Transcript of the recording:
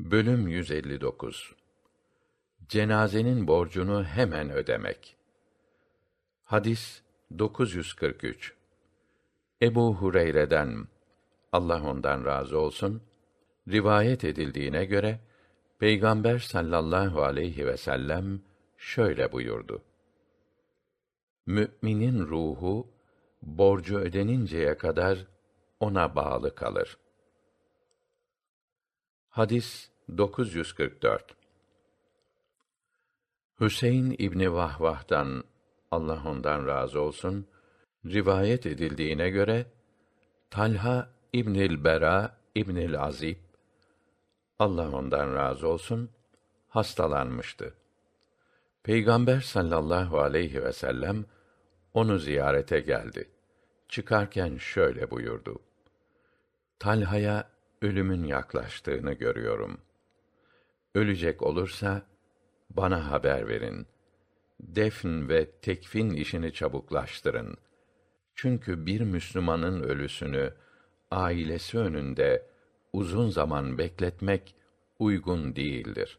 Bölüm 159 Cenazenin borcunu hemen ödemek. Hadis 943 Ebu Hureyre'den Allah ondan razı olsun rivayet edildiğine göre Peygamber sallallahu aleyhi ve sellem şöyle buyurdu. Müminin ruhu borcu ödeninceye kadar ona bağlı kalır. Hadis 944 Hüseyin İbni Vahvah'tan Allah ondan razı olsun rivayet edildiğine göre Talha İbnül Bera İbnül Azib Allah ondan razı olsun hastalanmıştı. Peygamber sallallahu aleyhi ve sellem onu ziyarete geldi. Çıkarken şöyle buyurdu: Talha'ya ölümün yaklaştığını görüyorum. Ölecek olursa bana haber verin. Defn ve tekfin işini çabuklaştırın. Çünkü bir Müslümanın ölüsünü ailesi önünde uzun zaman bekletmek uygun değildir.